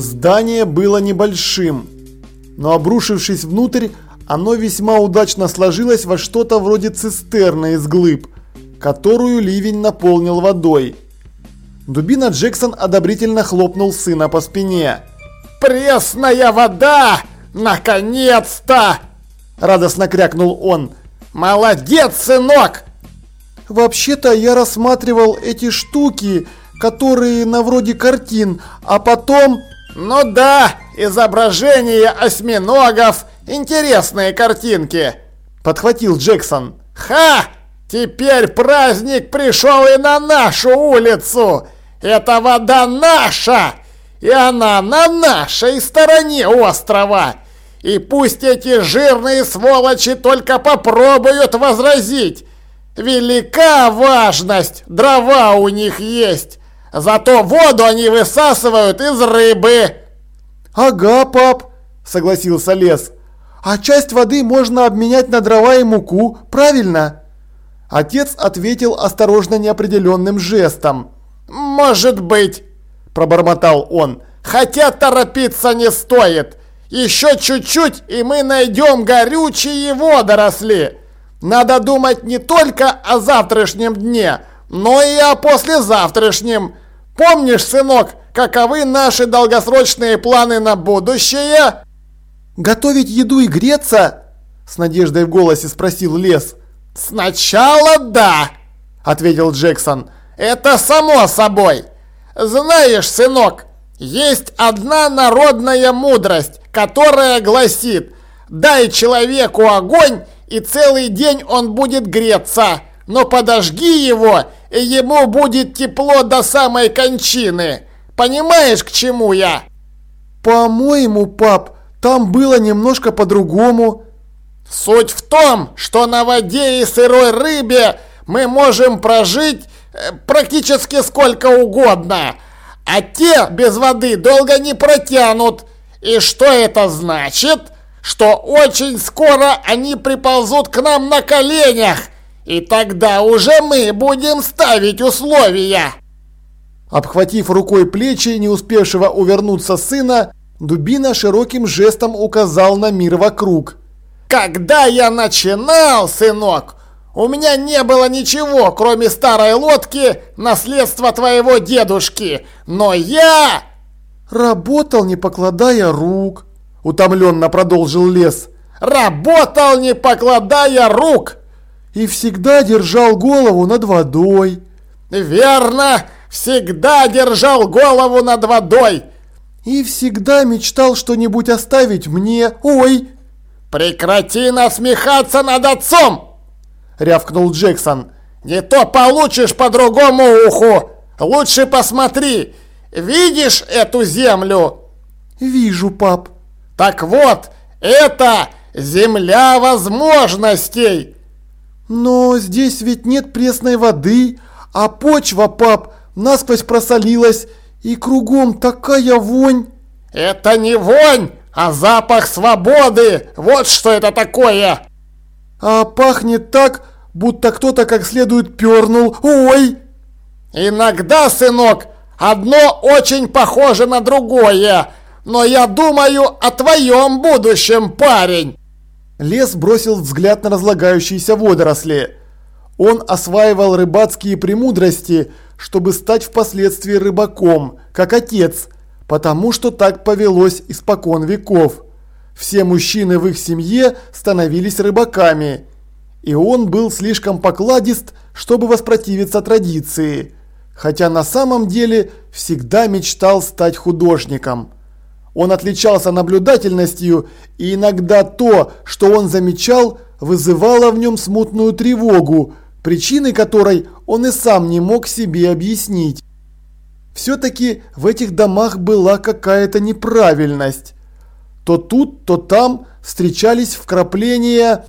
Здание было небольшим, но обрушившись внутрь, оно весьма удачно сложилось во что-то вроде цистерны из глыб, которую ливень наполнил водой. Дубина Джексон одобрительно хлопнул сына по спине. «Пресная вода! Наконец-то!» Радостно крякнул он. «Молодец, сынок!» «Вообще-то я рассматривал эти штуки, которые на вроде картин, а потом...» «Ну да, изображение осьминогов, интересные картинки!» Подхватил Джексон. «Ха! Теперь праздник пришел и на нашу улицу! Эта вода наша! И она на нашей стороне острова! И пусть эти жирные сволочи только попробуют возразить! Велика важность! Дрова у них есть! Зато воду они высасывают из рыбы!» «Ага, пап!» – согласился Лес. «А часть воды можно обменять на дрова и муку, правильно?» Отец ответил осторожно неопределенным жестом. «Может быть», – пробормотал он, – «хотя торопиться не стоит. Еще чуть-чуть, и мы найдем горючие водоросли. Надо думать не только о завтрашнем дне, но и о послезавтрашнем. Помнишь, сынок, каковы наши долгосрочные планы на будущее?» «Готовить еду и греться?» – с надеждой в голосе спросил Лес. «Сначала да», – ответил Джексон. Это само собой. Знаешь, сынок, есть одна народная мудрость, которая гласит «Дай человеку огонь, и целый день он будет греться, но подожги его, и ему будет тепло до самой кончины». Понимаешь, к чему я? По-моему, пап, там было немножко по-другому. Суть в том, что на воде и сырой рыбе мы можем прожить Э, практически сколько угодно. А те без воды долго не протянут. И что это значит? Что очень скоро они приползут к нам на коленях. И тогда уже мы будем ставить условия. Обхватив рукой плечи не успевшего увернуться сына, Дубина широким жестом указал на мир вокруг. «Когда я начинал, сынок, у меня не было ничего, кроме старой лодки, наследства твоего дедушки. Но я...» «Работал, не покладая рук», — утомленно продолжил лес. «Работал, не покладая рук!» «И всегда держал голову над водой». «Верно! Всегда держал голову над водой!» «И всегда мечтал что-нибудь оставить мне. Ой!» «Прекрати насмехаться над отцом!» – рявкнул Джексон. «Не то получишь по другому уху! Лучше посмотри! Видишь эту землю?» «Вижу, пап». «Так вот, это земля возможностей!» «Но здесь ведь нет пресной воды, а почва, пап, насквозь просолилась, и кругом такая вонь!» «Это не вонь, а запах свободы! Вот что это такое!» А пахнет так, будто кто-то как следует пернул. Ой! Иногда, сынок, одно очень похоже на другое. Но я думаю о твоем будущем, парень. Лес бросил взгляд на разлагающиеся водоросли. Он осваивал рыбацкие премудрости, чтобы стать впоследствии рыбаком, как отец, потому что так повелось испокон веков. Все мужчины в их семье становились рыбаками, и он был слишком покладист, чтобы воспротивиться традиции, хотя на самом деле всегда мечтал стать художником. Он отличался наблюдательностью, и иногда то, что он замечал, вызывало в нем смутную тревогу, причиной которой он и сам не мог себе объяснить. Все-таки в этих домах была какая-то неправильность. То тут, то там встречались вкрапления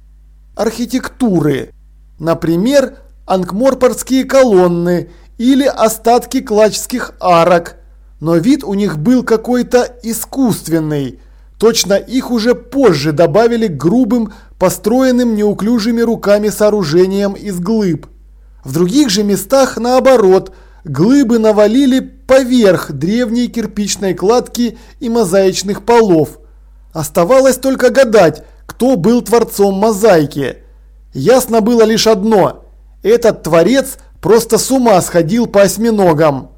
архитектуры. Например, анкморпорские колонны или остатки клачских арок. Но вид у них был какой-то искусственный. Точно их уже позже добавили грубым, построенным неуклюжими руками сооружениям из глыб. В других же местах наоборот, глыбы навалили поверх древней кирпичной кладки и мозаичных полов. Оставалось только гадать, кто был творцом мозаики. Ясно было лишь одно – этот творец просто с ума сходил по осьминогам.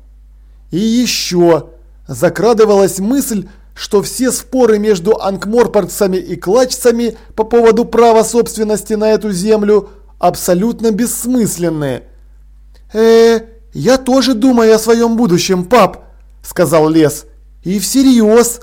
И еще закрадывалась мысль, что все споры между анкморпорцами и клачцами по поводу права собственности на эту землю абсолютно бессмысленны. э я тоже думаю о своем будущем, пап», – сказал Лес. «И всерьез».